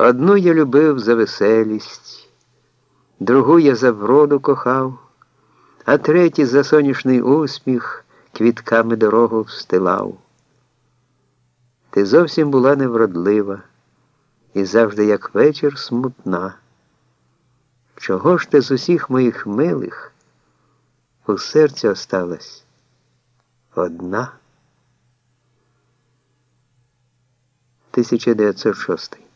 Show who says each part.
Speaker 1: Одну я любив за веселість, другу я за вроду кохав, а третій за соняшний усміх квітками дорогу встилав. Ти зовсім була невродлива і завжди, як вечір, смутна. Чого ж ти з усіх моїх милих у серці осталась одна? 1906